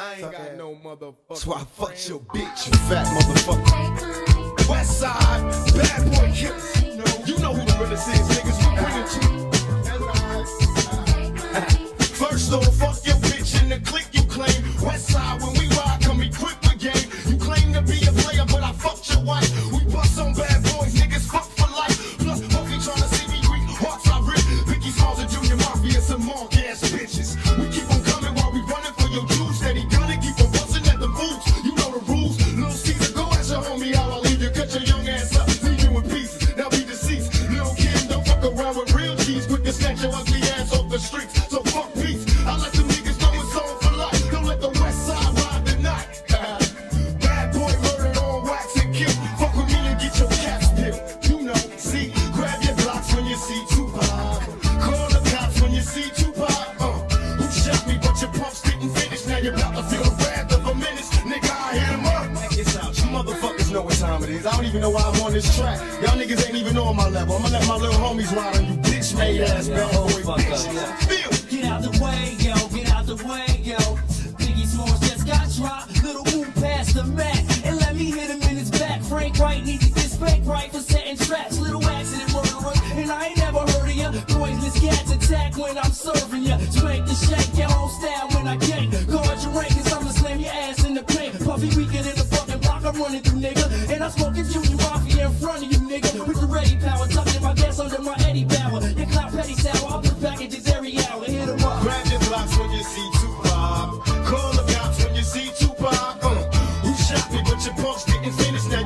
I ain't got no motherfucker. That's why I fucked your bitch, you fat motherfucker. West side, bad boy killers. You know, you know who the realest is, niggas. With real cheese. Quick to snatch your ugly ass off the streets. So fuck peace. I let them niggas know it's on for life. Don't let the west side ride the night. Bad boy murdered on wax and kill. Fuck with me and get your caps peeled. You know, see, grab your blocks when you see Tupac. Call the cops when you see Tupac. Uh, who shot me, but your pumps didn't finish. Now you're about to feel the wrath of a menace. Nigga, I hit him up. It's out. You motherfuckers know what time it is. I don't even know why I'm on this track. Y'all niggas ain't even on my level. I'm gonna let my little homies ride Get out the way, yo, get out the way, yo. Biggie Smalls just got dropped. Little the. And let me hit him in his back. Frank your pumps didn't finish. Now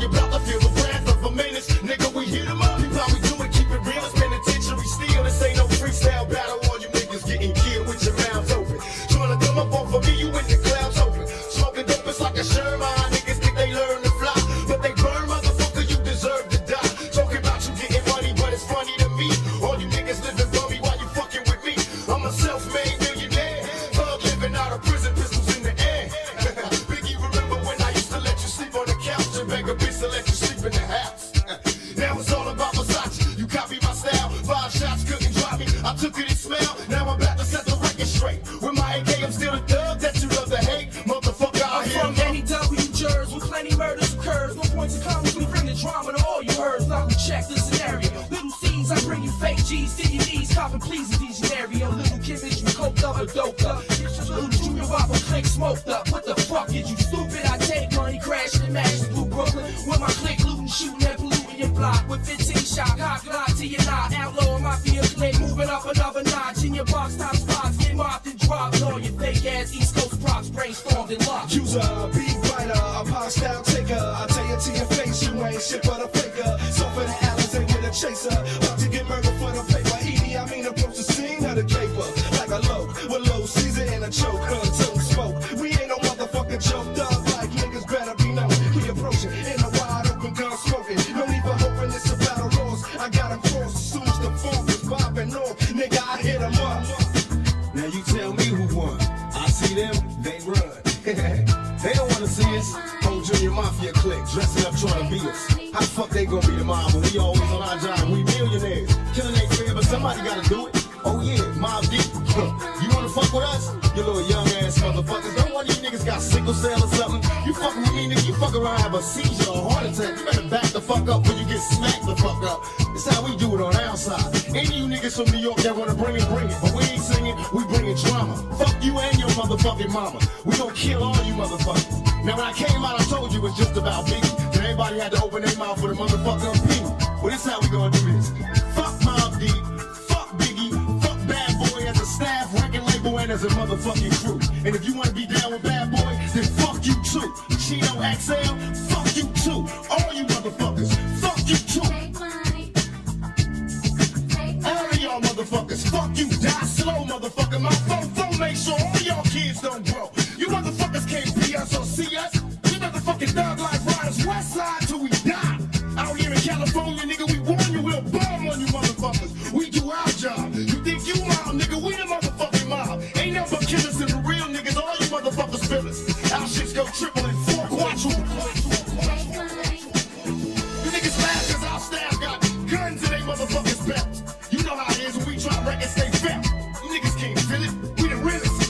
on the couch and beg a bitch to let you sleep in the house? Now it's all about Versace. You copy my style. Five shots couldn't drop me. I took it and smell. Now I'm about to set the record straight. With my AK, I'm still the thug that you love to hate. Motherfucker, I I'm hear from him. NEW Jersey, with plenty murders occurs. No points of commas, we bring the drama to all you heard. Now we check the scenario. Lil' Cease, I bring you fake G's to your knees, copping please in these scenario. Little kid, bitch, you coked up or doped up. Little junior whopper, click smoked up. What the fuck is you stupid? I take money, crashing and matches All your fake ass East Coast props, brainstormed and locked. Use a beat writer, a pop style taker. I tell you to your face, you ain't shit but a faker. So for the Alizé with a chaser, about to get murdered for the paper. E.D.I. Mean approach the scene of the caper like a low with low Caesar and a choke, until smoke. We ain't no motherfucking joke, dog. Like niggas better be known. We approaching who won. I see them, they run. they don't wanna see us. Whole Junior Mafia clique dressing up trying to beat us. How the fuck they gonna be the mob when we always on our job? We millionaires. Killing ain't fair, but somebody gotta do it. Oh yeah, Mobb Deep. you wanna fuck with us? You little young ass motherfuckers. Don't one of you niggas got sickle cell or something. You me, fuck around, have a seizure or heart attack. You better back the fuck up when you get smacked the fuck up. That's how we do it on our side. Any you niggas from New York that wanna bring it, bring it. But we ain't singing, we bringing drama. Fuck you and your motherfucking mama. We gon' kill all you motherfuckers. Now when I came out, I told you it was just about Biggie. Then everybody had to open their mouth for the motherfucking opinion. Well, this how we gonna do this. Fuck Mobb Deep, fuck Biggie, fuck Bad Boy as a staff, record label, and as a motherfucking crew. And if you wanna be down with Bad Boy, then fuck you too. XL, fuck you too. All you motherfuckers, fuck you too. All of y'all motherfuckers, fuck you, die slow, motherfucker. My phone, phone, make sure all y'all kids don't they